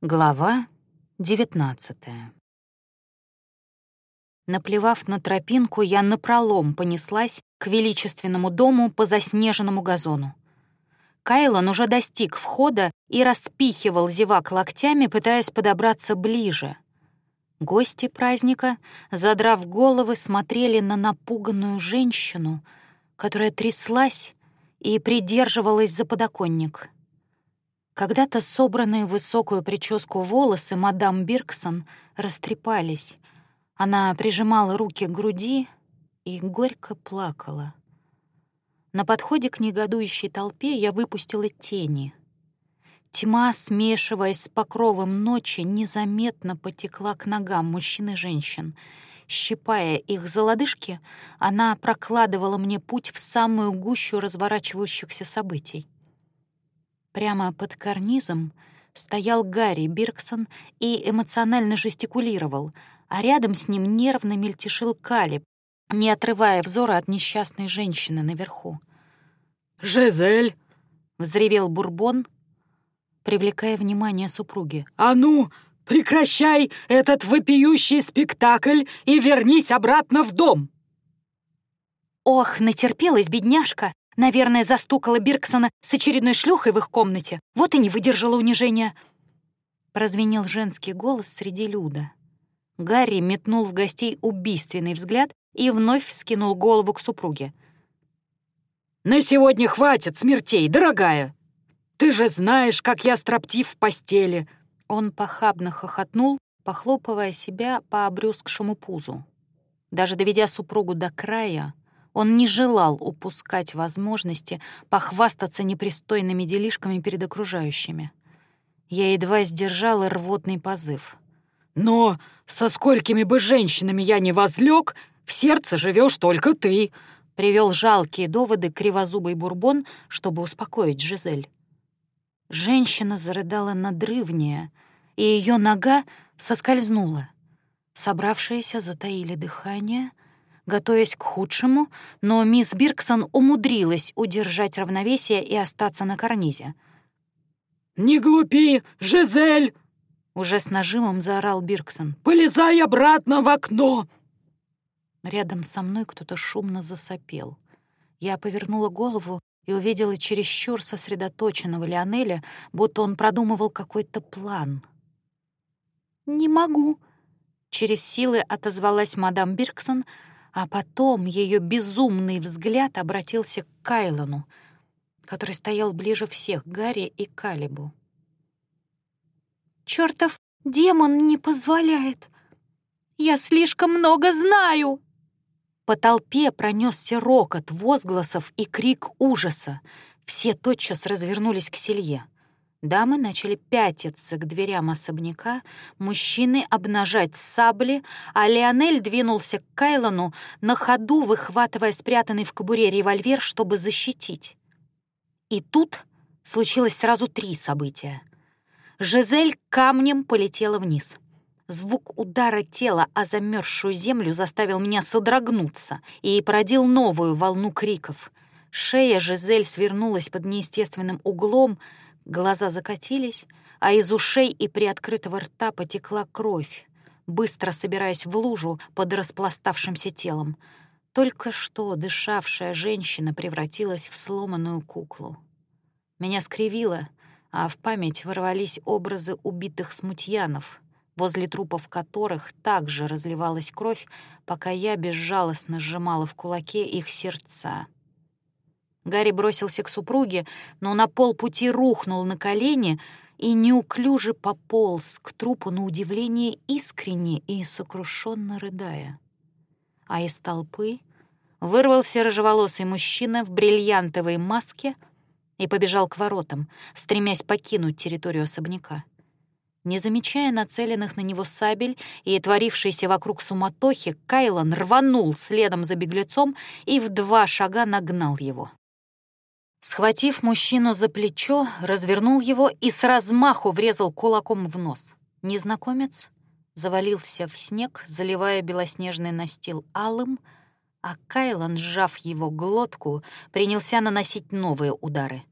Глава 19 Наплевав на тропинку, я напролом понеслась к величественному дому по заснеженному газону. Кайлон уже достиг входа и распихивал зевак локтями, пытаясь подобраться ближе. Гости праздника, задрав головы, смотрели на напуганную женщину, которая тряслась и придерживалась за подоконник — когда-то собранные в высокую прическу волосы мадам Бирксон растрепались. Она прижимала руки к груди и горько плакала. На подходе к негодующей толпе я выпустила тени. Тьма, смешиваясь с покровом ночи, незаметно потекла к ногам мужчин и женщин. Щипая их за лодыжки, она прокладывала мне путь в самую гущу разворачивающихся событий. Прямо под карнизом стоял Гарри Бирксон и эмоционально жестикулировал, а рядом с ним нервно мельтешил Калиб, не отрывая взора от несчастной женщины наверху. «Жизель!» — взревел Бурбон, привлекая внимание супруги. «А ну, прекращай этот вопиющий спектакль и вернись обратно в дом!» «Ох, натерпелась бедняжка!» Наверное, застукала Бирксона с очередной шлюхой в их комнате. Вот и не выдержала унижения. Прозвенел женский голос среди люда. Гарри метнул в гостей убийственный взгляд и вновь вскинул голову к супруге. «На сегодня хватит смертей, дорогая! Ты же знаешь, как я строптив в постели!» Он похабно хохотнул, похлопывая себя по обрюзгшему пузу. Даже доведя супругу до края, он не желал упускать возможности похвастаться непристойными делишками перед окружающими. Я едва сдержала рвотный позыв. «Но со сколькими бы женщинами я не возлег, в сердце живешь только ты», — привел жалкие доводы кривозубый бурбон, чтобы успокоить Жизель. Женщина зарыдала надрывнее, и ее нога соскользнула. Собравшиеся затаили дыхание, готовясь к худшему, но мисс Бирксон умудрилась удержать равновесие и остаться на карнизе. «Не глупи, Жизель!» — уже с нажимом заорал Бирксон. «Полезай обратно в окно!» Рядом со мной кто-то шумно засопел. Я повернула голову и увидела чересчур сосредоточенного Лионеля, будто он продумывал какой-то план. «Не могу», — через силы отозвалась мадам Бирксон, — а потом ее безумный взгляд обратился к Кайлону, который стоял ближе всех Гарри и Калибу. «Чёртов демон не позволяет! Я слишком много знаю!» По толпе пронесся рокот возгласов и крик ужаса. Все тотчас развернулись к Селье. Дамы начали пятиться к дверям особняка, мужчины обнажать сабли, а Леонель двинулся к Кайлону, на ходу выхватывая спрятанный в кобуре револьвер, чтобы защитить. И тут случилось сразу три события. Жизель камнем полетела вниз. Звук удара тела о замерзшую землю заставил меня содрогнуться и породил новую волну криков. Шея Жизель свернулась под неестественным углом, Глаза закатились, а из ушей и приоткрытого рта потекла кровь, быстро собираясь в лужу под распластавшимся телом. Только что дышавшая женщина превратилась в сломанную куклу. Меня скривило, а в память ворвались образы убитых смутьянов, возле трупов которых также разливалась кровь, пока я безжалостно сжимала в кулаке их сердца. Гарри бросился к супруге, но на полпути рухнул на колени и неуклюже пополз к трупу на удивление искренне и сокрушенно рыдая. А из толпы вырвался рыжеволосый мужчина в бриллиантовой маске и побежал к воротам, стремясь покинуть территорию особняка. Не замечая нацеленных на него сабель и творившейся вокруг суматохи, Кайлан рванул следом за беглецом и в два шага нагнал его. Схватив мужчину за плечо, развернул его и с размаху врезал кулаком в нос. Незнакомец завалился в снег, заливая белоснежный настил алым, а Кайлан, сжав его глотку, принялся наносить новые удары.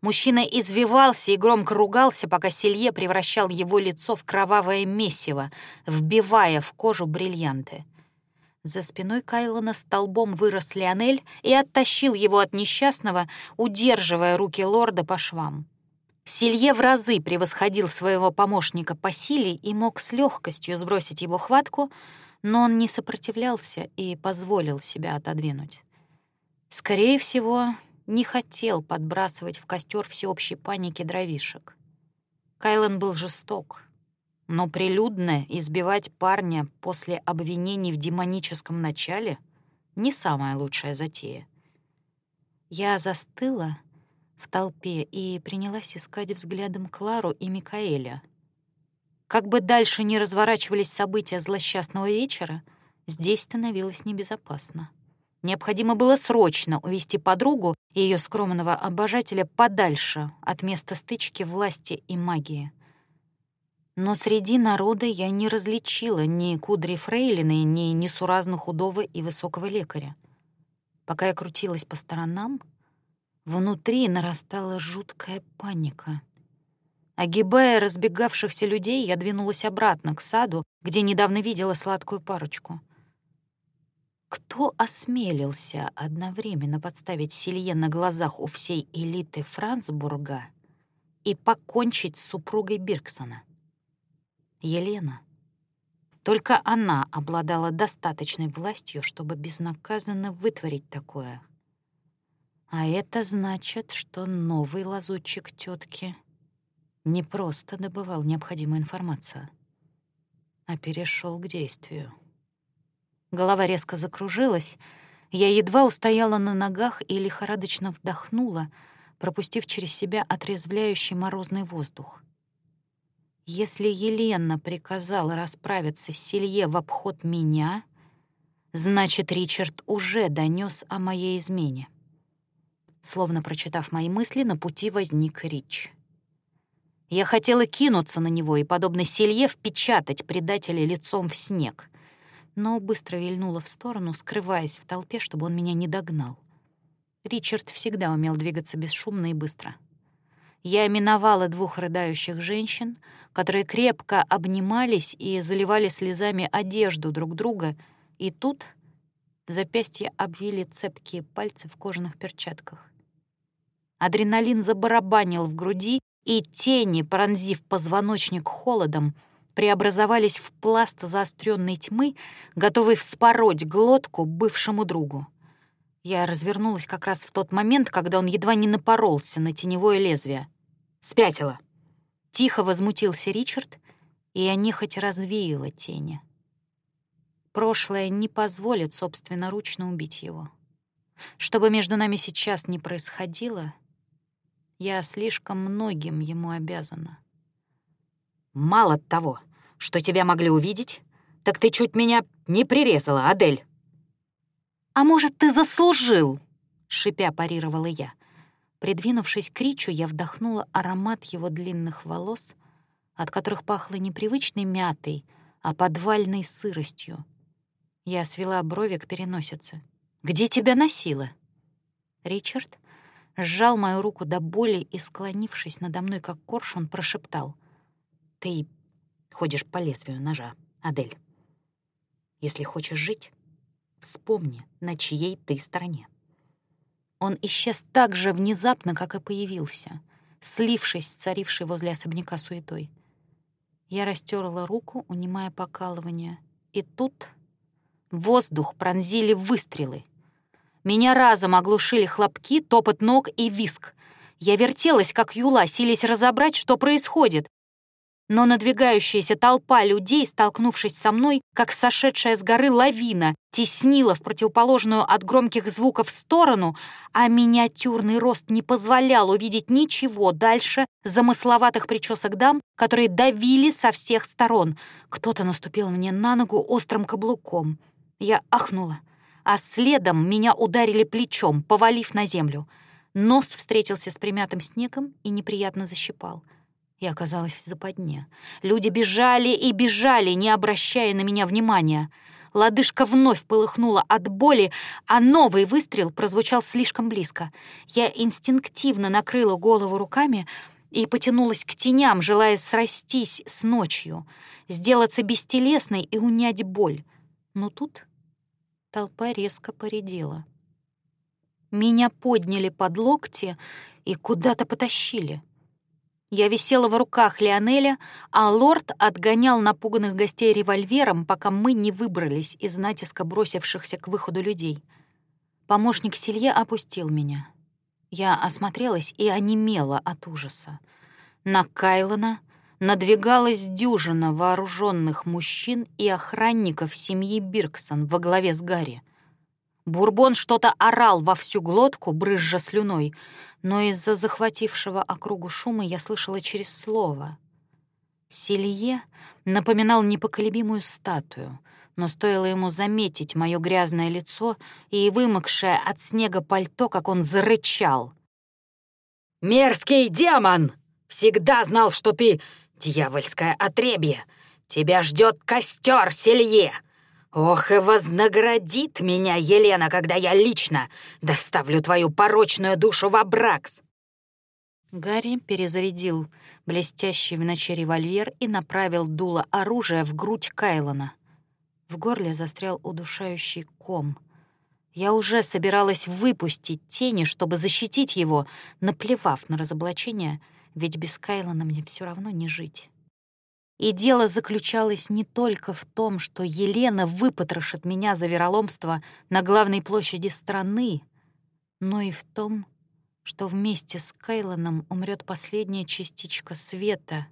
Мужчина извивался и громко ругался, пока Селье превращал его лицо в кровавое месиво, вбивая в кожу бриллианты. За спиной Кайлона столбом вырос Леонель и оттащил его от несчастного, удерживая руки лорда по швам. Силье в разы превосходил своего помощника по силе и мог с легкостью сбросить его хватку, но он не сопротивлялся и позволил себя отодвинуть. Скорее всего, не хотел подбрасывать в костер всеобщей паники дровишек. Кайлен был жесток, но прилюдно избивать парня после обвинений в демоническом начале — не самая лучшая затея. Я застыла в толпе и принялась искать взглядом Клару и Микаэля. Как бы дальше ни разворачивались события злосчастного вечера, здесь становилось небезопасно. Необходимо было срочно увести подругу и ее скромного обожателя подальше от места стычки власти и магии. Но среди народа я не различила ни кудри фрейлины, ни несуразно худого и высокого лекаря. Пока я крутилась по сторонам, Внутри нарастала жуткая паника. Огибая разбегавшихся людей, я двинулась обратно к саду, где недавно видела сладкую парочку. Кто осмелился одновременно подставить Силье на глазах у всей элиты Франсбурга и покончить с супругой Бирксона? Елена. Только она обладала достаточной властью, чтобы безнаказанно вытворить такое — а это значит, что новый лазутчик тетки не просто добывал необходимую информацию, а перешел к действию. Голова резко закружилась, я едва устояла на ногах и лихорадочно вдохнула, пропустив через себя отрезвляющий морозный воздух. Если Елена приказала расправиться с Селье в обход меня, значит, Ричард уже донес о моей измене. Словно прочитав мои мысли, на пути возник Рич. Я хотела кинуться на него и, подобно селье, впечатать предателя лицом в снег, но быстро вильнула в сторону, скрываясь в толпе, чтобы он меня не догнал. Ричард всегда умел двигаться бесшумно и быстро. Я миновала двух рыдающих женщин, которые крепко обнимались и заливали слезами одежду друг друга, и тут в запястье обвили цепкие пальцы в кожаных перчатках. Адреналин забарабанил в груди, и тени, пронзив позвоночник холодом, преобразовались в пласт заостренной тьмы, готовый вспороть глотку бывшему другу. Я развернулась как раз в тот момент, когда он едва не напоролся на теневое лезвие. «Спятила!» Тихо возмутился Ричард, и я нехотя развеяла тени. Прошлое не позволит собственноручно убить его. Что бы между нами сейчас ни происходило, я слишком многим ему обязана. Мало того, что тебя могли увидеть, так ты чуть меня не прирезала, Адель. А может, ты заслужил? Шипя парировала я. Придвинувшись к Ричу, я вдохнула аромат его длинных волос, от которых пахло непривычной мятой, а подвальной сыростью. Я свела брови к переносице. «Где тебя носила?» Ричард сжал мою руку до боли и, склонившись надо мной, как коршун, прошептал. «Ты ходишь по лезвию ножа, Адель. Если хочешь жить, вспомни, на чьей ты стороне». Он исчез так же внезапно, как и появился, слившись с царившей возле особняка суетой. Я растерла руку, унимая покалывание, и тут воздух пронзили выстрелы — меня разом оглушили хлопки, топот ног и виск. Я вертелась, как юла, силясь разобрать, что происходит. Но надвигающаяся толпа людей, столкнувшись со мной, как сошедшая с горы лавина, теснила в противоположную от громких звуков сторону, а миниатюрный рост не позволял увидеть ничего дальше замысловатых причесок дам, которые давили со всех сторон. Кто-то наступил мне на ногу острым каблуком. Я ахнула а следом меня ударили плечом, повалив на землю. Нос встретился с примятым снегом и неприятно защипал. Я оказалась в западне. Люди бежали и бежали, не обращая на меня внимания. Лодыжка вновь полыхнула от боли, а новый выстрел прозвучал слишком близко. Я инстинктивно накрыла голову руками и потянулась к теням, желая срастись с ночью, сделаться бестелесной и унять боль. Но тут толпа резко поредела. Меня подняли под локти и куда-то потащили. Я висела в руках Леонеля, а лорд отгонял напуганных гостей револьвером, пока мы не выбрались из натиска бросившихся к выходу людей. Помощник Селье опустил меня. Я осмотрелась и онемела от ужаса. На Кайлона надвигалась дюжина вооруженных мужчин и охранников семьи Бирксон во главе с Гарри. Бурбон что-то орал во всю глотку, брызжа слюной, но из-за захватившего округу шума я слышала через слово. Селье напоминал непоколебимую статую, но стоило ему заметить мое грязное лицо и вымокшее от снега пальто, как он зарычал. «Мерзкий демон! Всегда знал, что ты дьявольское отребье! Тебя ждет костер, Селье! Ох, и вознаградит меня Елена, когда я лично доставлю твою порочную душу в Абракс!» Гарри перезарядил блестящий в ночи револьвер и направил дуло оружия в грудь Кайлона. В горле застрял удушающий ком. Я уже собиралась выпустить тени, чтобы защитить его, наплевав на разоблачение, ведь без Кайлона мне все равно не жить. И дело заключалось не только в том, что Елена выпотрошит меня за вероломство на главной площади страны, но и в том, что вместе с Кайлоном умрет последняя частичка света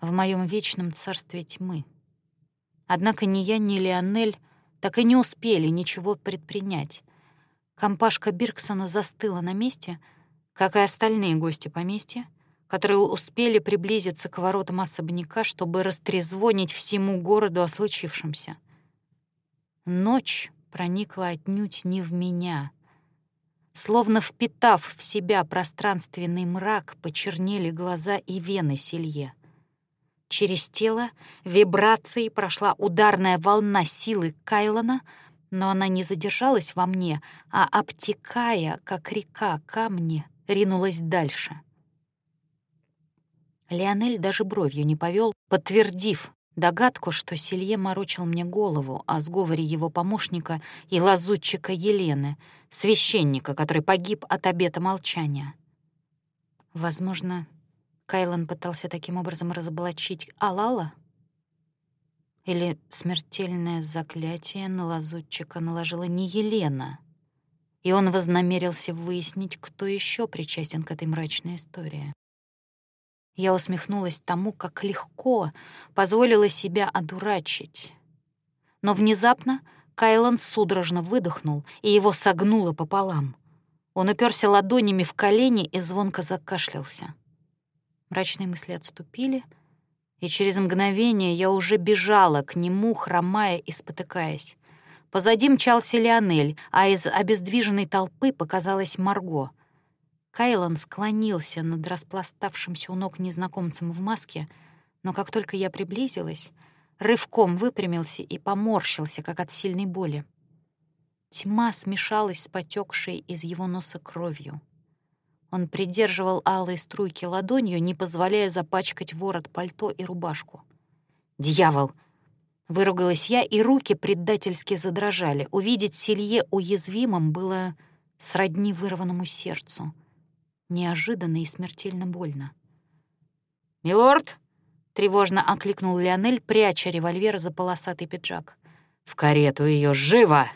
в моем вечном царстве тьмы. Однако ни я, ни Леонель так и не успели ничего предпринять. Компашка Бирксона застыла на месте, как и остальные гости поместья, которые успели приблизиться к воротам особняка, чтобы растрезвонить всему городу о случившемся. Ночь проникла отнюдь не в меня. Словно впитав в себя пространственный мрак, почернели глаза и вены Селье. Через тело вибрацией прошла ударная волна силы Кайлона, но она не задержалась во мне, а, обтекая, как река камни, ринулась дальше. Леонель даже бровью не повел, подтвердив догадку, что Селье морочил мне голову о сговоре его помощника и лазутчика Елены, священника, который погиб от обета молчания. Возможно, Кайлан пытался таким образом разоблачить Алала? Или смертельное заклятие на лазутчика наложила не Елена, и он вознамерился выяснить, кто еще причастен к этой мрачной истории? Я усмехнулась тому, как легко позволила себя одурачить. Но внезапно Кайлан судорожно выдохнул, и его согнуло пополам. Он уперся ладонями в колени и звонко закашлялся. Мрачные мысли отступили, и через мгновение я уже бежала к нему, хромая и спотыкаясь. Позади мчался Леонель, а из обездвиженной толпы показалась Марго — Кайлан склонился над распластавшимся у ног незнакомцем в маске, но как только я приблизилась, рывком выпрямился и поморщился, как от сильной боли. Тьма смешалась с потекшей из его носа кровью. Он придерживал алые струйки ладонью, не позволяя запачкать ворот пальто и рубашку. «Дьявол!» Выругалась я, и руки предательски задрожали. Увидеть Селье уязвимым было сродни вырванному сердцу — неожиданно и смертельно больно. «Милорд!» — тревожно окликнул Леонель, пряча револьвер за полосатый пиджак. «В карету ее живо!»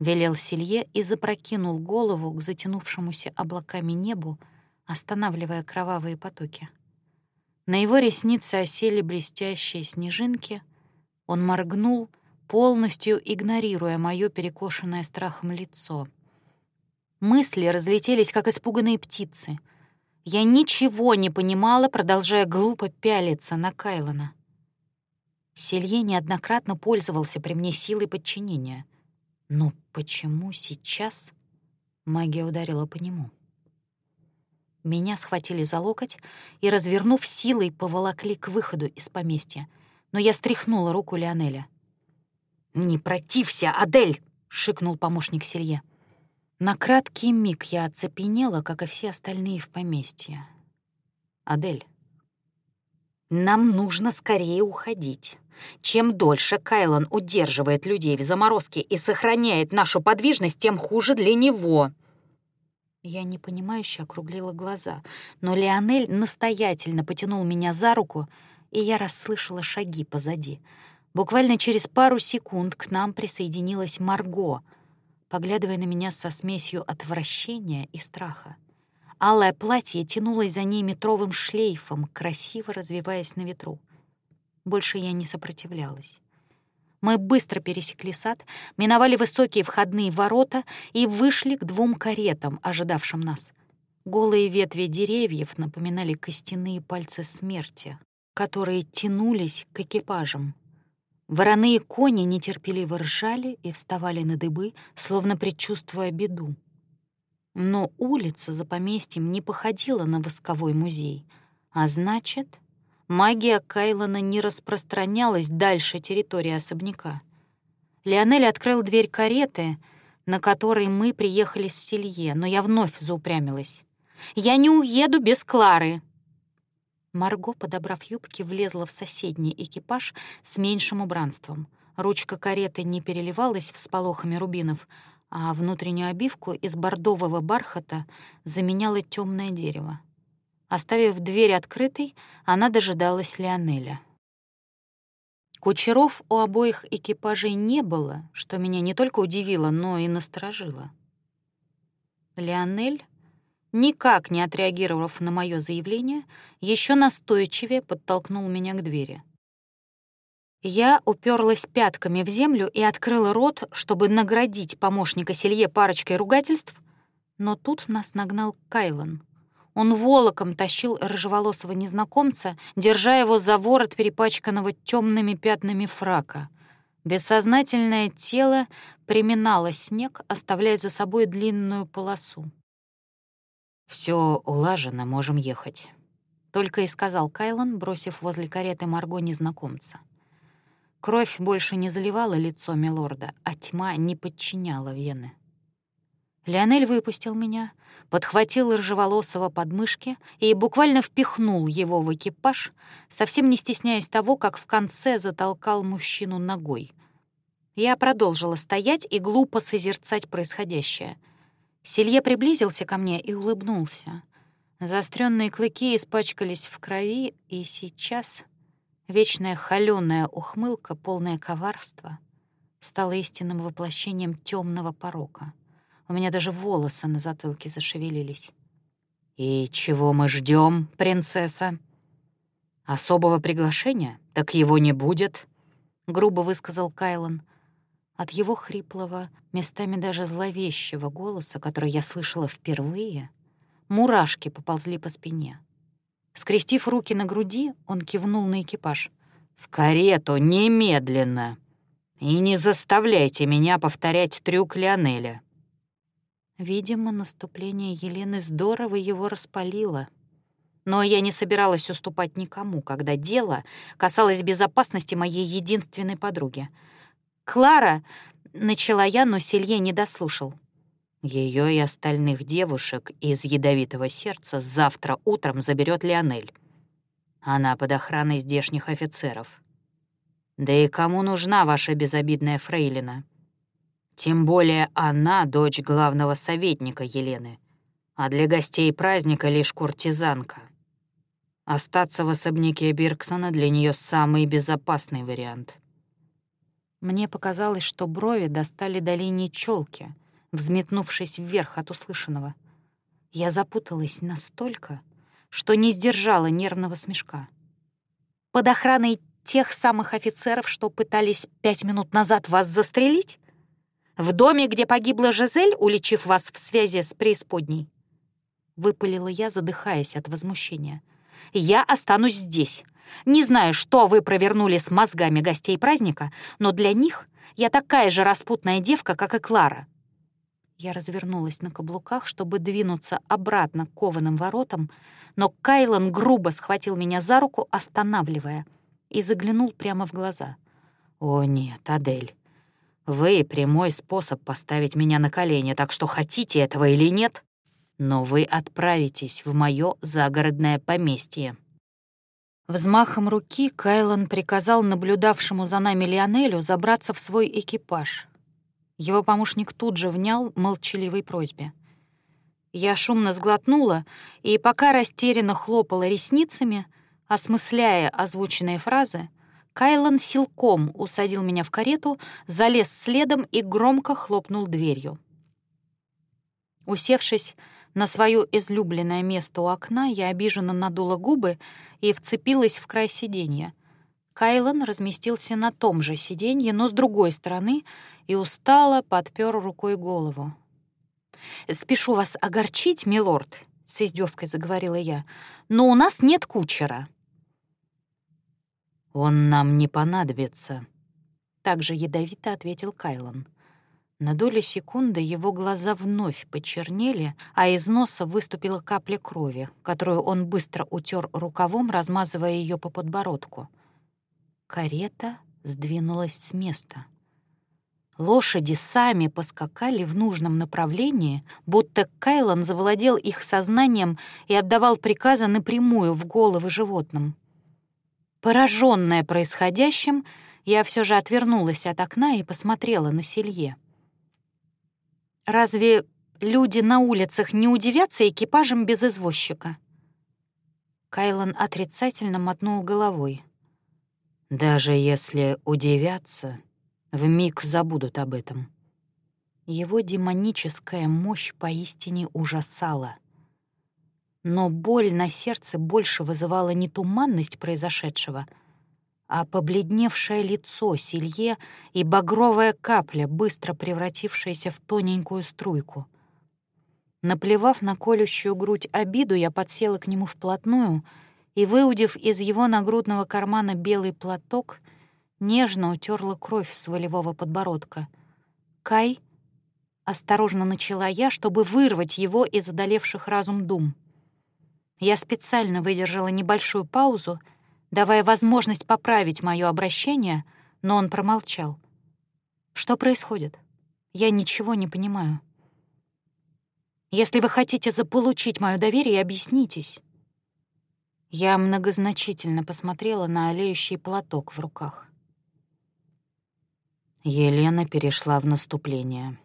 Велел Селье и запрокинул голову к затянувшемуся облаками небу, останавливая кровавые потоки. На его реснице осели блестящие снежинки. Он моргнул, полностью игнорируя мое перекошенное страхом лицо — Мысли разлетелись, как испуганные птицы. Я ничего не понимала, продолжая глупо пялиться на Кайлона. Селье неоднократно пользовался при мне силой подчинения. Но почему сейчас магия ударила по нему? Меня схватили за локоть и, развернув силой, поволокли к выходу из поместья, но я стряхнула руку Леонеля. «Не протився, Адель!» — шикнул помощник Селье. На краткий миг я оцепенела, как и все остальные в поместье. «Адель, нам нужно скорее уходить. Чем дольше Кайлан удерживает людей в заморозке и сохраняет нашу подвижность, тем хуже для него». Я непонимающе округлила глаза, но Леонель настоятельно потянул меня за руку, и я расслышала шаги позади. Буквально через пару секунд к нам присоединилась Марго, поглядывая на меня со смесью отвращения и страха. Алое платье тянулось за ней метровым шлейфом, красиво развиваясь на ветру. Больше я не сопротивлялась. Мы быстро пересекли сад, миновали высокие входные ворота и вышли к двум каретам, ожидавшим нас. Голые ветви деревьев напоминали костяные пальцы смерти, которые тянулись к экипажам. Вороные кони нетерпеливо ржали и вставали на дыбы, словно предчувствуя беду. Но улица за поместьем не походила на восковой музей, а значит, магия Кайлона не распространялась дальше территории особняка. Леонель открыл дверь кареты, на которой мы приехали с Селье, но я вновь заупрямилась. «Я не уеду без Клары!» Марго, подобрав юбки, влезла в соседний экипаж с меньшим убранством. Ручка кареты не переливалась всполохами рубинов, а внутреннюю обивку из бордового бархата заменяло темное дерево. Оставив дверь открытой, она дожидалась Леонеля. Кучеров у обоих экипажей не было, что меня не только удивило, но и насторожило. Леонель, никак не отреагировав на мое заявление, еще настойчивее подтолкнул меня к двери. Я уперлась пятками в землю и открыла рот, чтобы наградить помощника Селье парочкой ругательств, но тут нас нагнал Кайлан — он волоком тащил рыжеволосого незнакомца, держа его за ворот перепачканного темными пятнами фрака. Бессознательное тело приминало снег, оставляя за собой длинную полосу. Все улажено, можем ехать», — только и сказал Кайлан, бросив возле кареты Марго незнакомца. Кровь больше не заливала лицо милорда, а тьма не подчиняла вены. Леонель выпустил меня, подхватил рыжеволосого подмышки и буквально впихнул его в экипаж, совсем не стесняясь того, как в конце затолкал мужчину ногой. Я продолжила стоять и глупо созерцать происходящее. Селье приблизился ко мне и улыбнулся. Заостренные клыки испачкались в крови, и сейчас вечная холёная ухмылка, полное коварства, стала истинным воплощением темного порока. У меня даже волосы на затылке зашевелились. «И чего мы ждем, принцесса?» «Особого приглашения? Так его не будет», — грубо высказал Кайлан. От его хриплого, местами даже зловещего голоса, который я слышала впервые, мурашки поползли по спине. Скрестив руки на груди, он кивнул на экипаж. «В карету немедленно! И не заставляйте меня повторять трюк Леонеля. Видимо, наступление Елены здорово его распалило. Но я не собиралась уступать никому, когда дело касалось безопасности моей единственной подруги. «Клара!» — начала я, но Селье не дослушал. Ее и остальных девушек из ядовитого сердца завтра утром заберет Леонель. Она под охраной здешних офицеров. Да и кому нужна ваша безобидная фрейлина? Тем более она дочь главного советника Елены, а для гостей праздника лишь куртизанка. Остаться в особняке Бирксона для нее самый безопасный вариант. Мне показалось, что брови достали до линии челки, взметнувшись вверх от услышанного. Я запуталась настолько, что не сдержала нервного смешка. «Под охраной тех самых офицеров, что пытались пять минут назад вас застрелить?» В доме, где погибла Жизель, уличив вас в связи с преисподней?» Выпалила я, задыхаясь от возмущения. «Я останусь здесь. Не знаю, что вы провернули с мозгами гостей праздника, но для них я такая же распутная девка, как и Клара». Я развернулась на каблуках, чтобы двинуться обратно к кованым воротам, но Кайлан грубо схватил меня за руку, останавливая, и заглянул прямо в глаза. «О нет, Адель, Вы — прямой способ поставить меня на колени, так что хотите этого или нет, но вы отправитесь в моё загородное поместье». Взмахом руки Кайлан приказал наблюдавшему за нами Лионелю забраться в свой экипаж. Его помощник тут же внял молчаливой просьбе. Я шумно сглотнула, и пока растерянно хлопала ресницами, осмысляя озвученные фразы, Кайлан силком усадил меня в карету, залез следом и громко хлопнул дверью. Усевшись на свое излюбленное место у окна, я обиженно надула губы и вцепилась в край сиденья. Кайлан разместился на том же сиденье, но с другой стороны, и устало подпер рукой голову. «Спешу вас огорчить, милорд», — с издевкой заговорила я, «но у нас нет кучера». «Он нам не понадобится», — также ядовито ответил Кайлан. На долю секунды его глаза вновь почернели, а из носа выступила капля крови, которую он быстро утер рукавом, размазывая ее по подбородку. Карета сдвинулась с места. Лошади сами поскакали в нужном направлении, будто Кайлан завладел их сознанием и отдавал приказы напрямую в головы животным. Пораженная происходящим, я все же отвернулась от окна и посмотрела на Селье. «Разве люди на улицах не удивятся экипажем без извозчика?» Кайлан отрицательно мотнул головой. «Даже если удивятся, вмиг забудут об этом». Его демоническая мощь поистине ужасала но боль на сердце больше вызывала не туманность произошедшего, а побледневшее лицо Силье и багровая капля, быстро превратившаяся в тоненькую струйку. Наплевав на колющую грудь обиду, я подсела к нему вплотную и, выудив из его нагрудного кармана белый платок, нежно утерла кровь с волевого подбородка. «Кай!» — осторожно начала я, чтобы вырвать его из одолевших разум дум. Я специально выдержала небольшую паузу, давая возможность поправить мое обращение, но он промолчал. Что происходит? Я ничего не понимаю. Если вы хотите заполучить мое доверие, объяснитесь. Я многозначительно посмотрела на олеющий платок в руках. Елена перешла в наступление.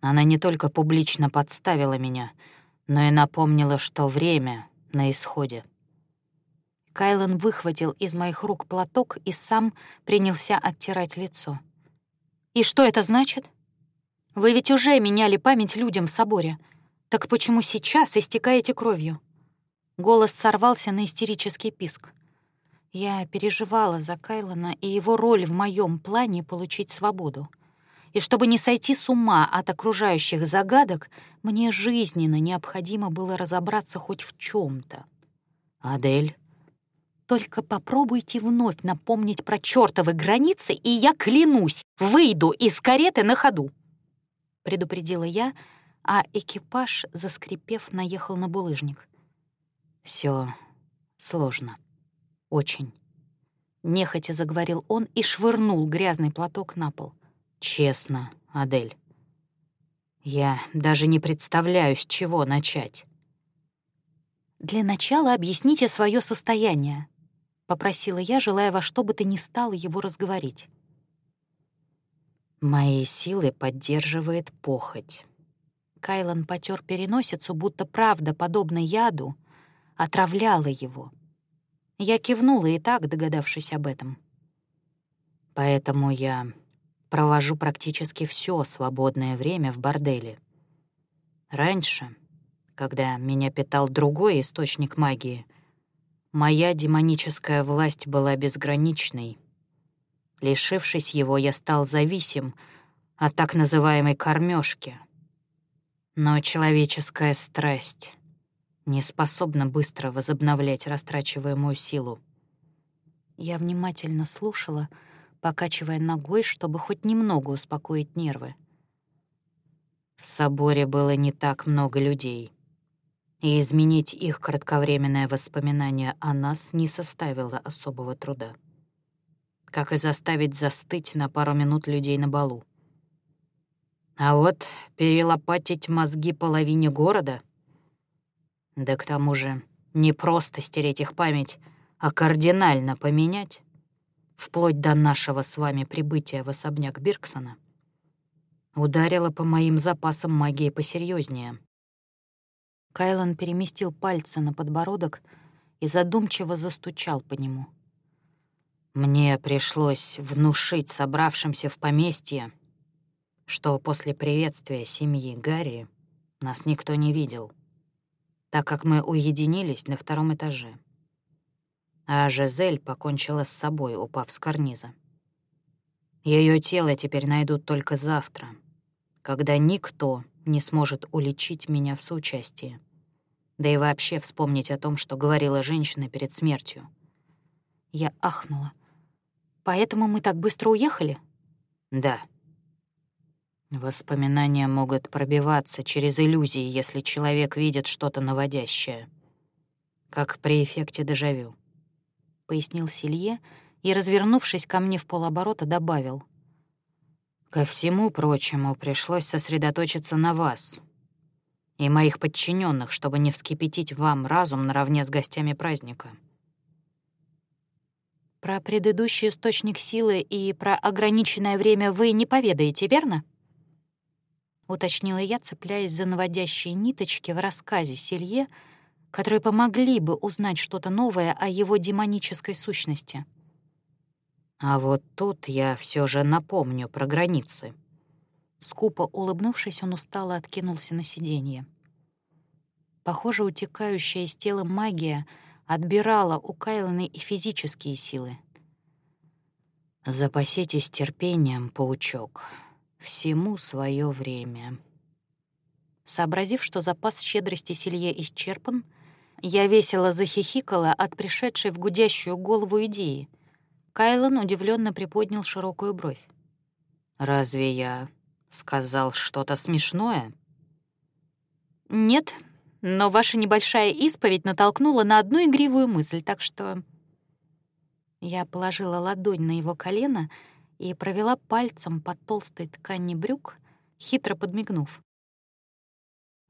Она не только публично подставила меня — но и напомнила, что время на исходе. Кайлан выхватил из моих рук платок и сам принялся оттирать лицо. «И что это значит? Вы ведь уже меняли память людям в соборе. Так почему сейчас истекаете кровью?» Голос сорвался на истерический писк. Я переживала за Кайлана и его роль в моем плане получить свободу и чтобы не сойти с ума от окружающих загадок, мне жизненно необходимо было разобраться хоть в чем то «Адель?» «Только попробуйте вновь напомнить про чертовы границы, и я клянусь, выйду из кареты на ходу!» Предупредила я, а экипаж, заскрипев, наехал на булыжник. Все сложно. Очень. Нехотя заговорил он и швырнул грязный платок на пол. Честно, Адель. Я даже не представляю, с чего начать. «Для начала объясните свое состояние», — попросила я, желая во что бы то ни стало его разговорить. «Мои силы поддерживает похоть». Кайлан потер переносицу, будто правда, подобно яду, отравляла его. Я кивнула и так, догадавшись об этом. «Поэтому я провожу практически все свободное время в борделе. Раньше, когда меня питал другой источник магии, моя демоническая власть была безграничной. Лишившись его, я стал зависим от так называемой кормежки. Но человеческая страсть не способна быстро возобновлять растрачиваемую силу. Я внимательно слушала, покачивая ногой, чтобы хоть немного успокоить нервы. В соборе было не так много людей, и изменить их кратковременное воспоминание о нас не составило особого труда. как и заставить застыть на пару минут людей на балу. А вот перелопатить мозги половине города... Да к тому же не просто стереть их память, а кардинально поменять, вплоть до нашего с вами прибытия в особняк Бирксона, ударило по моим запасам магии посерьезнее. Кайлан переместил пальцы на подбородок и задумчиво застучал по нему. Мне пришлось внушить собравшимся в поместье, что после приветствия семьи Гарри нас никто не видел, так как мы уединились на втором этаже. А Жизель покончила с собой, упав с карниза. Ее тело теперь найдут только завтра, когда никто не сможет уличить меня в соучастии. Да и вообще вспомнить о том, что говорила женщина перед смертью. Я ахнула. «Поэтому мы так быстро уехали?» «Да». Воспоминания могут пробиваться через иллюзии, если человек видит что-то наводящее. Как при эффекте дежавю. Пояснил Силье и, развернувшись ко мне в полоборота, добавил. Ко всему прочему, пришлось сосредоточиться на вас и моих подчиненных, чтобы не вскипятить вам разум наравне с гостями праздника. Про предыдущий источник силы и про ограниченное время вы не поведаете, верно? Уточнила я, цепляясь за наводящие ниточки в рассказе Селье, которые помогли бы узнать что-то новое о его демонической сущности. А вот тут я все же напомню про границы. Скупо улыбнувшись, он устало откинулся на сиденье. Похоже, утекающая из тела магия отбирала у Кайланы и физические силы. «Запаситесь терпением, паучок. Всему свое время». Сообразив, что запас щедрости Селье исчерпан, я весело захихикала от пришедшей в гудящую голову идеи — Кайлан удивленно приподнял широкую бровь. «Разве я сказал что-то смешное?» «Нет, но ваша небольшая исповедь натолкнула на одну игривую мысль, так что...» Я положила ладонь на его колено и провела пальцем по толстой ткани брюк, хитро подмигнув.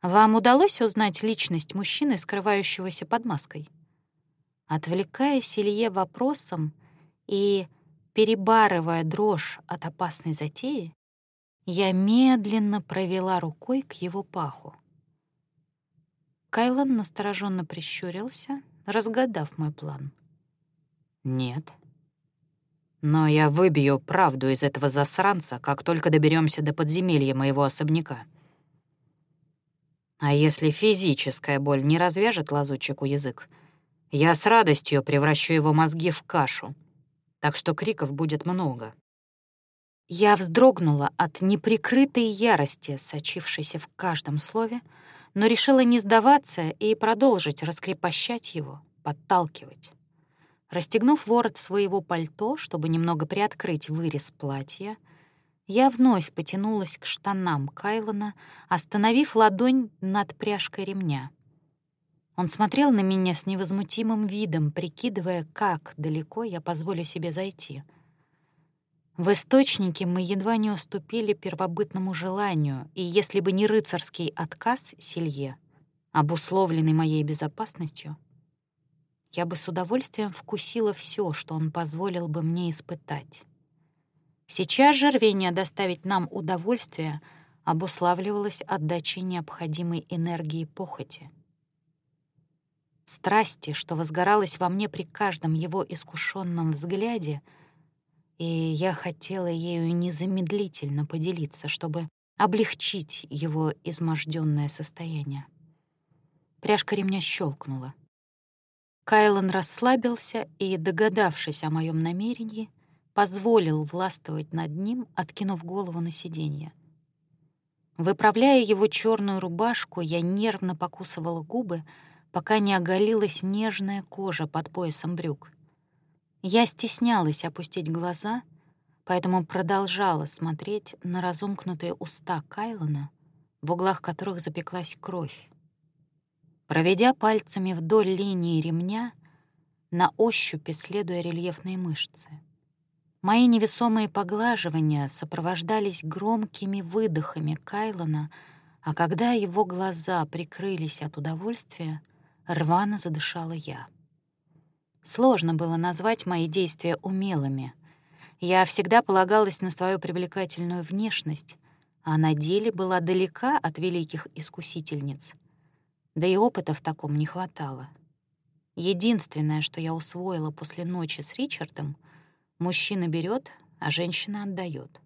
«Вам удалось узнать личность мужчины, скрывающегося под маской?» Отвлекая Селье вопросом, и, перебарывая дрожь от опасной затеи, я медленно провела рукой к его паху. Кайлан настороженно прищурился, разгадав мой план. «Нет. Но я выбью правду из этого засранца, как только доберемся до подземелья моего особняка. А если физическая боль не развяжет лазутчику язык, я с радостью превращу его мозги в кашу, так что криков будет много. Я вздрогнула от неприкрытой ярости, сочившейся в каждом слове, но решила не сдаваться и продолжить раскрепощать его, подталкивать. Расстегнув ворот своего пальто, чтобы немного приоткрыть вырез платья, я вновь потянулась к штанам Кайлона, остановив ладонь над пряжкой ремня — он смотрел на меня с невозмутимым видом, прикидывая, как далеко я позволю себе зайти. В источнике мы едва не уступили первобытному желанию, и если бы не рыцарский отказ Силье, обусловленный моей безопасностью, я бы с удовольствием вкусила все, что он позволил бы мне испытать. Сейчас же рвение доставить нам удовольствие обуславливалось отдачей необходимой энергии похоти — страсти, что возгоралась во мне при каждом его искушенном взгляде, и я хотела ею незамедлительно поделиться, чтобы облегчить его изможденное состояние. Пряжка ремня щелкнула. Кайлан расслабился и, догадавшись о моем намерении, позволил властвовать над ним, откинув голову на сиденье. Выправляя его черную рубашку, я нервно покусывала губы, пока не оголилась нежная кожа под поясом брюк. Я стеснялась опустить глаза, поэтому продолжала смотреть на разомкнутые уста Кайлона, в углах которых запеклась кровь. Проведя пальцами вдоль линии ремня, на ощупь исследуя рельефные мышцы. Мои невесомые поглаживания сопровождались громкими выдохами Кайлона, а когда его глаза прикрылись от удовольствия, рвано задышала я. Сложно было назвать мои действия умелыми. Я всегда полагалась на свою привлекательную внешность, а на деле была далека от великих искусительниц. Да и опыта в таком не хватало. Единственное, что я усвоила после ночи с Ричардом — Мужчина берет, а женщина отдает.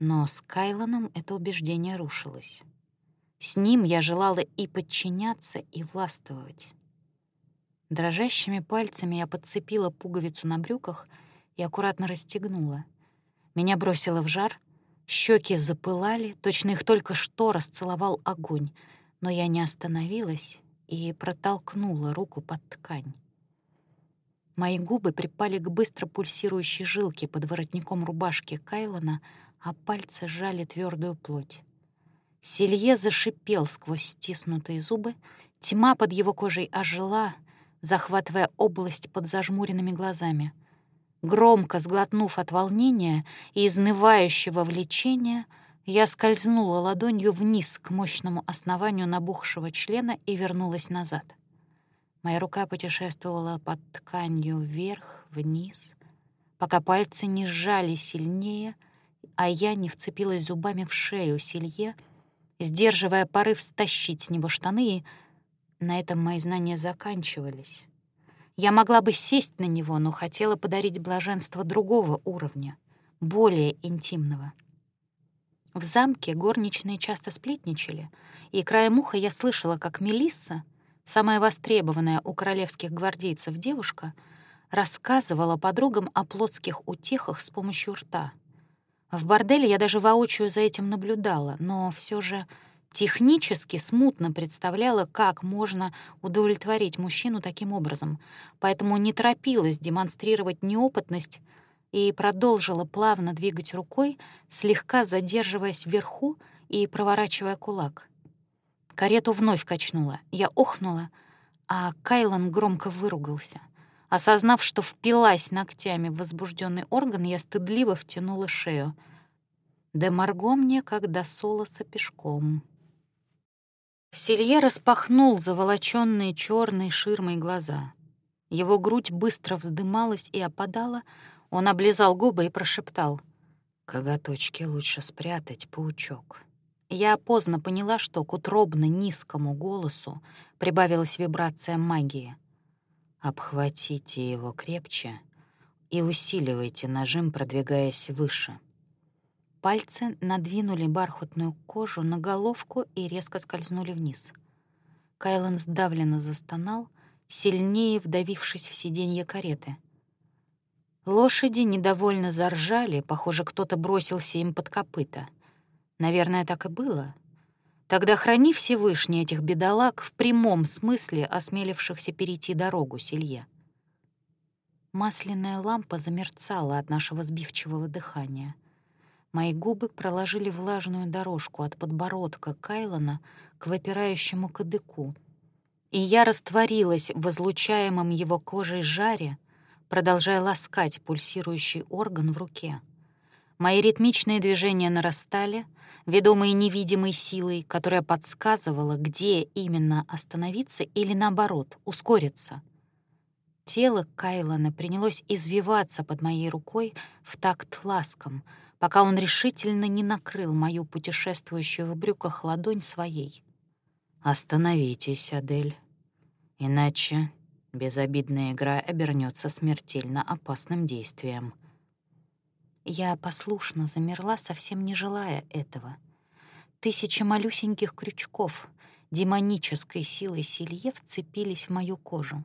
Но с Кайлоном это убеждение рушилось. С ним я желала и подчиняться, и властвовать. Дрожащими пальцами я подцепила пуговицу на брюках и аккуратно расстегнула. Меня бросило в жар, щеки запылали, точно их только что расцеловал огонь, но я не остановилась и протолкнула руку под ткань. Мои губы припали к быстро пульсирующей жилке под воротником рубашки Кайлона, а пальцы сжали твердую плоть. Селье зашипел сквозь стиснутые зубы, тьма под его кожей ожила, захватывая область под зажмуренными глазами. Громко сглотнув от волнения и изнывающего влечения, я скользнула ладонью вниз к мощному основанию набухшего члена и вернулась назад. Моя рука путешествовала под тканью вверх, вниз, пока пальцы не сжали сильнее, а я не вцепилась зубами в шею Силье, сдерживая порыв стащить с него штаны, и на этом мои знания заканчивались. Я могла бы сесть на него, но хотела подарить блаженство другого уровня, более интимного. В замке горничные часто сплетничали, и краем уха я слышала, как Мелисса — самая востребованная у королевских гвардейцев девушка, рассказывала подругам о плотских утехах с помощью рта. В борделе я даже воочию за этим наблюдала, но все же технически смутно представляла, как можно удовлетворить мужчину таким образом, поэтому не торопилась демонстрировать неопытность и продолжила плавно двигать рукой, слегка задерживаясь вверху и проворачивая кулак — Карету вновь качнула. Я охнула, а Кайлан громко выругался. Осознав, что впилась ногтями в возбужденный орган, я стыдливо втянула шею. Да Марго мне, как до солоса пешком. Селье распахнул заволоченные черной ширмой глаза. Его грудь быстро вздымалась и опадала, он облизал губы и прошептал. «Коготочки лучше спрятать, паучок». Я поздно поняла, что к утробно низкому голосу прибавилась вибрация магии. «Обхватите его крепче и усиливайте нажим, продвигаясь выше». Пальцы надвинули бархатную кожу на головку и резко скользнули вниз. Кайлан сдавленно застонал, сильнее вдавившись в сиденье кареты. Лошади недовольно заржали, похоже, кто-то бросился им под копыта — Наверное, так и было. Тогда храни Всевышний этих бедолаг в прямом смысле осмелившихся перейти дорогу Селье. Масляная лампа замерцала от нашего сбивчивого дыхания. Мои губы проложили влажную дорожку от подбородка Кайлона к выпирающему кадыку, и я растворилась в излучаемом его кожей жаре, продолжая ласкать пульсирующий орган в руке. Мои ритмичные движения нарастали, ведомые невидимой силой, которая подсказывала, где именно остановиться или, наоборот, ускориться. Тело Кайлона принялось извиваться под моей рукой в такт ласком, пока он решительно не накрыл мою путешествующую в брюках ладонь своей. «Остановитесь, Адель, иначе безобидная игра обернется смертельно опасным действием», я послушно замерла, совсем не желая этого. Тысячи малюсеньких крючков демонической силой Силье вцепились в мою кожу.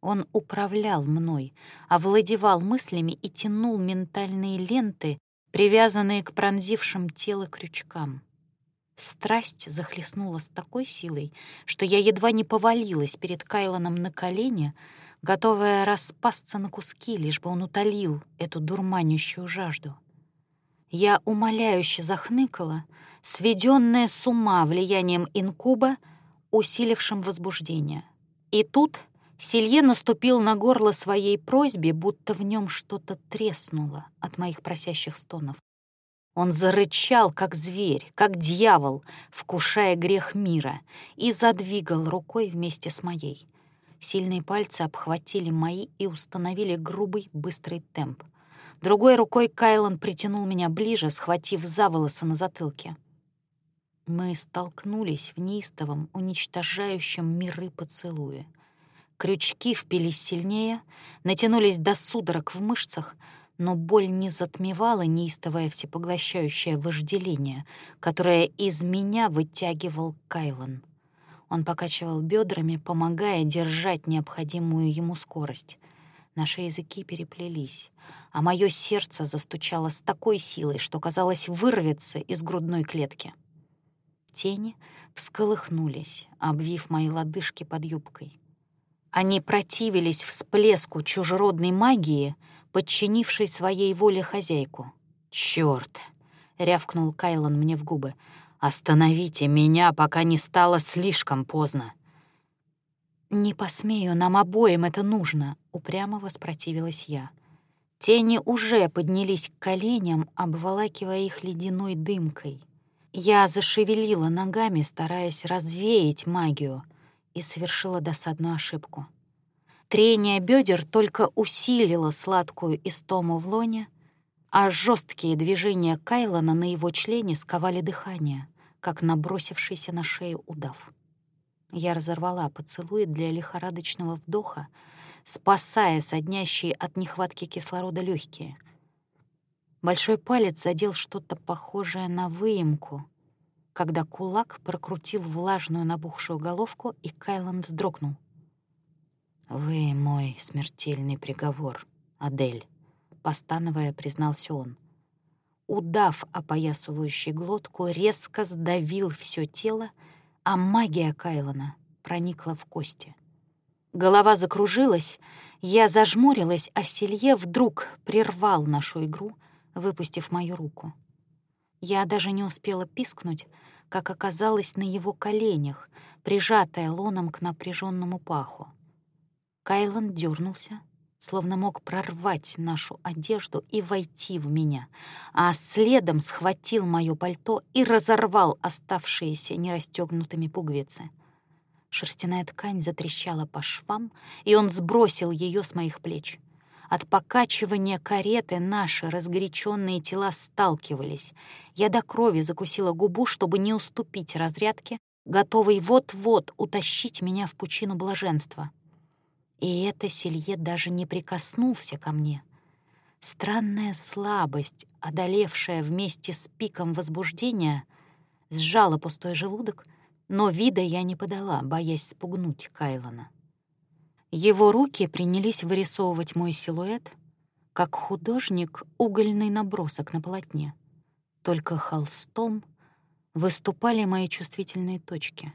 Он управлял мной, овладевал мыслями и тянул ментальные ленты, привязанные к пронзившим тело крючкам. Страсть захлестнула с такой силой, что я едва не повалилась перед Кайлоном на колени, готовая распасться на куски, лишь бы он утолил эту дурманящую жажду. Я умоляюще захныкала, сведенная с ума влиянием инкуба, усилившим возбуждение. И тут Силье наступил на горло своей просьбе, будто в нем что-то треснуло от моих просящих стонов. Он зарычал, как зверь, как дьявол, вкушая грех мира, и задвигал рукой вместе с моей. Сильные пальцы обхватили мои и установили грубый, быстрый темп. Другой рукой Кайлан притянул меня ближе, схватив за волосы на затылке. Мы столкнулись в неистовом, уничтожающем миры поцелуе. Крючки впились сильнее, натянулись до судорог в мышцах, но боль не затмевала неистовое всепоглощающее вожделение, которое из меня вытягивал Кайлан. Он покачивал бедрами, помогая держать необходимую ему скорость. Наши языки переплелись, а мое сердце застучало с такой силой, что, казалось, вырвется из грудной клетки. Тени всколыхнулись, обвив мои лодыжки под юбкой. Они противились всплеску чужеродной магии, подчинившей своей воле хозяйку. «Чёрт!» — рявкнул Кайлан мне в губы. «Остановите меня, пока не стало слишком поздно!» «Не посмею, нам обоим это нужно», — упрямо воспротивилась я. Тени уже поднялись к коленям, обволакивая их ледяной дымкой. Я зашевелила ногами, стараясь развеять магию — и совершила досадную ошибку. Трение бедер только усилило сладкую истому в лоне, а жесткие движения Кайлона на его члене сковали дыхание, как набросившийся на шею удав. Я разорвала поцелуй для лихорадочного вдоха, спасая соднящие от нехватки кислорода легкие. Большой палец задел что-то похожее на выемку — когда кулак прокрутил влажную набухшую головку, и Кайлан вздрогнул. «Вы мой смертельный приговор, Адель», — постановая, признался он. Удав опоясывающий глотку, резко сдавил все тело, а магия Кайлона проникла в кости. Голова закружилась, я зажмурилась, а Селье вдруг прервал нашу игру, выпустив мою руку. Я даже не успела пискнуть, как оказалась на его коленях, прижатая лоном к напряженному паху. Кайлан дернулся, словно мог прорвать нашу одежду и войти в меня, а следом схватил мое пальто и разорвал оставшиеся нерастегнутыми пуговицы. Шерстяная ткань затрещала по швам, и он сбросил ее с моих плеч. От покачивания кареты наши разгоряченные тела сталкивались. Я до крови закусила губу, чтобы не уступить разрядке, готовый вот-вот утащить меня в пучину блаженства. И это Селье даже не прикоснулся ко мне. Странная слабость, одолевшая вместе с пиком возбуждения, сжала пустой желудок, но вида я не подала, боясь спугнуть Кайлона. Его руки принялись вырисовывать мой силуэт, как художник угольный набросок на полотне. Только холстом выступали мои чувствительные точки.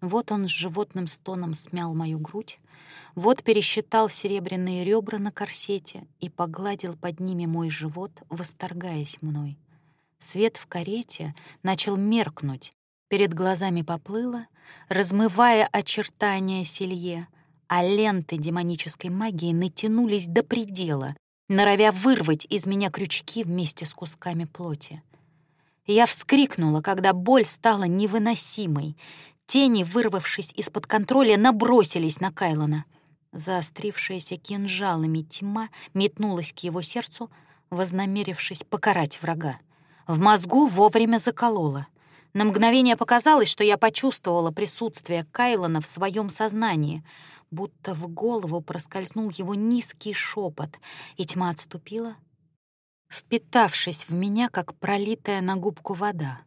Вот он с животным стоном смял мою грудь, вот пересчитал серебряные ребра на корсете и погладил под ними мой живот, восторгаясь мной. Свет в карете начал меркнуть, перед глазами поплыло, размывая очертания селье, а ленты демонической магии натянулись до предела, норовя вырвать из меня крючки вместе с кусками плоти. Я вскрикнула, когда боль стала невыносимой. Тени, вырвавшись из-под контроля, набросились на Кайлона. Заострившаяся кинжалами тьма метнулась к его сердцу, вознамерившись покарать врага. В мозгу вовремя заколола. На мгновение показалось, что я почувствовала присутствие Кайлона в своем сознании — будто в голову проскользнул его низкий шепот, и тьма отступила, впитавшись в меня, как пролитая на губку вода.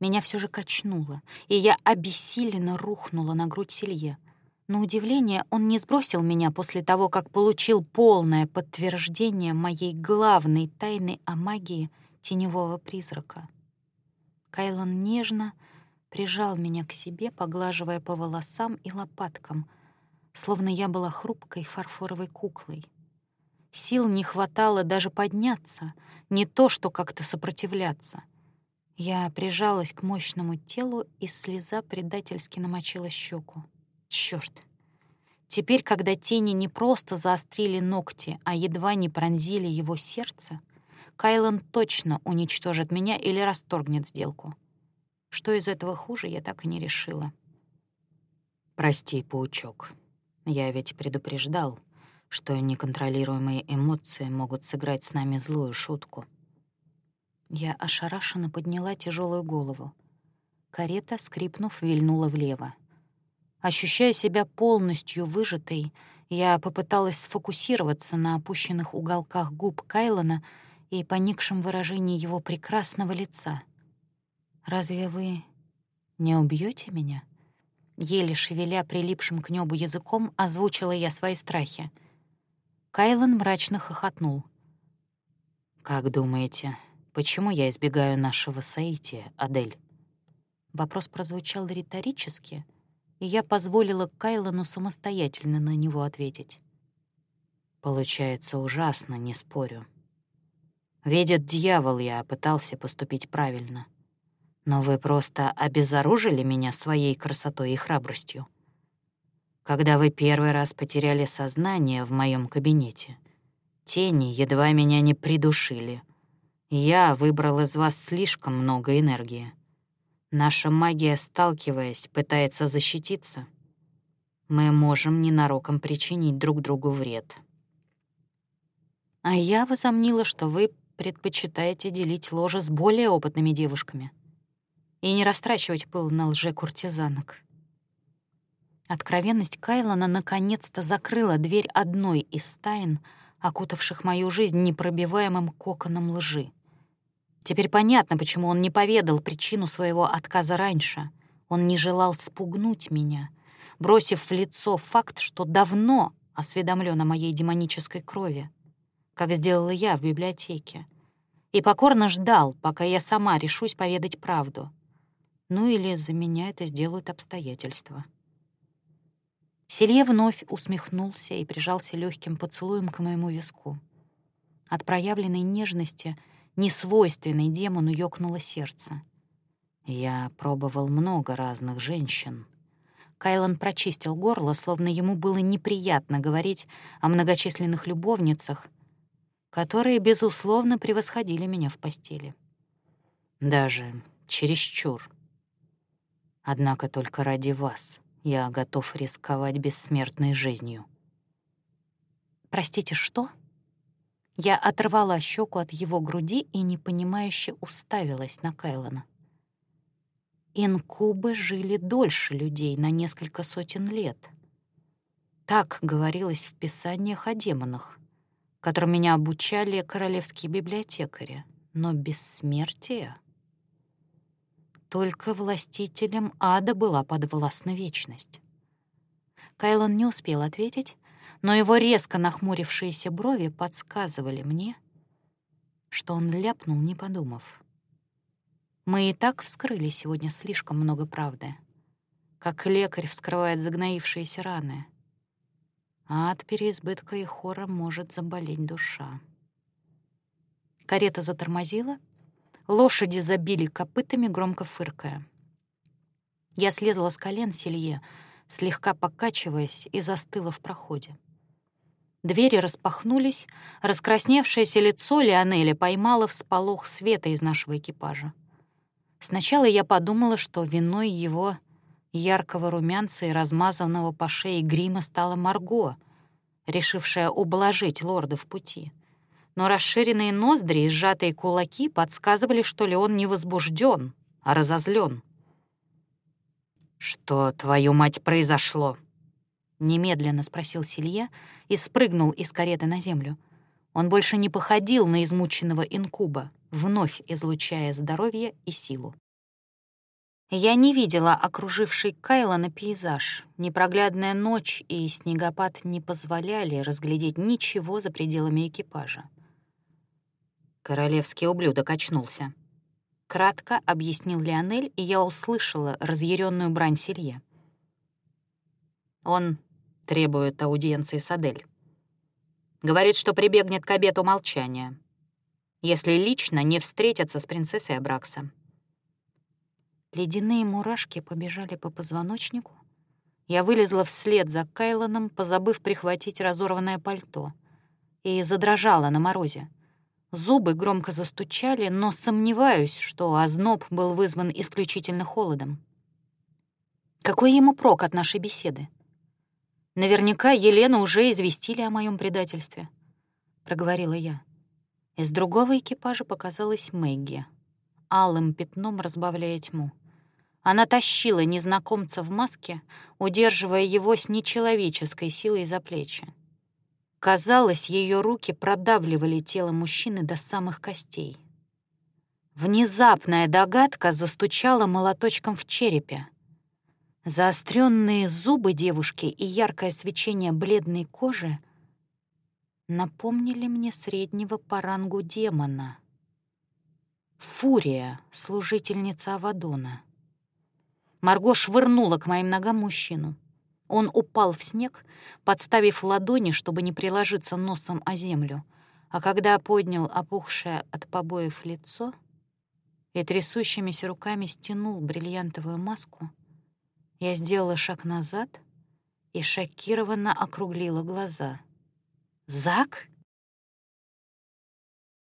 Меня все же качнуло, и я обессиленно рухнула на грудь Селье. На удивление, он не сбросил меня после того, как получил полное подтверждение моей главной тайны о магии теневого призрака. Кайлан нежно прижал меня к себе, поглаживая по волосам и лопаткам — словно я была хрупкой фарфоровой куклой. Сил не хватало даже подняться, не то что как-то сопротивляться. Я прижалась к мощному телу, и слеза предательски намочила щеку. Чёрт! Теперь, когда тени не просто заострили ногти, а едва не пронзили его сердце, Кайлан точно уничтожит меня или расторгнет сделку. Что из этого хуже, я так и не решила. «Прости, паучок. Я ведь предупреждал, что неконтролируемые эмоции могут сыграть с нами злую шутку». Я ошарашенно подняла тяжелую голову. Карета, скрипнув, вильнула влево. Ощущая себя полностью выжатой, я попыталась сфокусироваться на опущенных уголках губ Кайлона и поникшем выражении его прекрасного лица. «Разве вы не убьете меня?» Еле шевеля прилипшим к небу языком, озвучила я свои страхи. Кайлон мрачно хохотнул. «Как думаете, почему я избегаю нашего соития, Адель?» Вопрос прозвучал риторически — и я позволила Кайлону самостоятельно на него ответить. «Получается ужасно, не спорю. Видит дьявол, я пытался поступить правильно. Но вы просто обезоружили меня своей красотой и храбростью. Когда вы первый раз потеряли сознание в моем кабинете, тени едва меня не придушили. Я выбрал из вас слишком много энергии. Наша магия, сталкиваясь, пытается защититься. Мы можем ненароком причинить друг другу вред. А я возомнила, что вы предпочитаете делить ложе с более опытными девушками и не растрачивать пыл на лже-куртизанок. Откровенность Кайлона наконец-то закрыла дверь одной из тайн, окутавших мою жизнь непробиваемым коконом лжи. Теперь понятно, почему он не поведал причину своего отказа раньше. Он не желал спугнуть меня, бросив в лицо факт, что давно осведомлен о моей демонической крови, как сделала я в библиотеке, и покорно ждал, пока я сама решусь поведать правду. Ну или за меня это сделают обстоятельства. Селье вновь усмехнулся и прижался легким поцелуем к моему виску. От проявленной нежности — несвойственной демону ёкнуло сердце. Я пробовал много разных женщин. Кайлан прочистил горло, словно ему было неприятно говорить о многочисленных любовницах, которые, безусловно, превосходили меня в постели. Даже чересчур. Однако только ради вас я готов рисковать бессмертной жизнью. «Простите, что?» Я оторвала щеку от его груди и непонимающе уставилась на Кайлона. Инкубы жили дольше людей на несколько сотен лет. Так говорилось в писаниях о демонах, которым меня обучали королевские библиотекари. Но бессмертие... Только властителям ада была подвластна вечность. Кайлон не успел ответить, но его резко нахмурившиеся брови подсказывали мне, что он ляпнул, не подумав. Мы и так вскрыли сегодня слишком много правды, как лекарь вскрывает загноившиеся раны, а от переизбытка и хора может заболеть душа. Карета затормозила, лошади забили копытами, громко фыркая. Я слезла с колен Селье, слегка покачиваясь, и застыла в проходе. Двери распахнулись, раскрасневшееся лицо Леонеля поймало всполох света из нашего экипажа. Сначала я подумала, что виной его яркого румянца и размазанного по шее грима стала Марго, решившая ублажить лорда в пути. Но расширенные ноздри и сжатые кулаки подсказывали, что Леон не возбужден, а разозлен. «Что, твою мать, произошло?» Немедленно спросил Силье и спрыгнул из кареты на землю. Он больше не походил на измученного инкуба, вновь излучая здоровье и силу. Я не видела окруживший Кайла на пейзаж. Непроглядная ночь и снегопад не позволяли разглядеть ничего за пределами экипажа. Королевский ублюдок очнулся. Кратко объяснил Леонель, и я услышала разъяренную брань Силье. Он требует аудиенции с Адель. Говорит, что прибегнет к обету молчания, если лично не встретятся с принцессой Абракса. Ледяные мурашки побежали по позвоночнику. Я вылезла вслед за Кайлоном, позабыв прихватить разорванное пальто, и задрожала на морозе. Зубы громко застучали, но сомневаюсь, что озноб был вызван исключительно холодом. Какой ему прок от нашей беседы? Наверняка Елену уже известили о моем предательстве, проговорила я. Из другого экипажа показалась Мэгги, алым пятном разбавляя тьму. Она тащила незнакомца в маске, удерживая его с нечеловеческой силой за плечи. Казалось, ее руки продавливали тело мужчины до самых костей. Внезапная догадка застучала молоточком в черепе. Заостренные зубы девушки и яркое свечение бледной кожи напомнили мне среднего по рангу демона. Фурия, служительница Авадона. Марго швырнула к моим ногам мужчину. Он упал в снег, подставив ладони, чтобы не приложиться носом о землю, а когда поднял опухшее от побоев лицо и трясущимися руками стянул бриллиантовую маску, я сделала шаг назад и шокированно округлила глаза. «Зак?»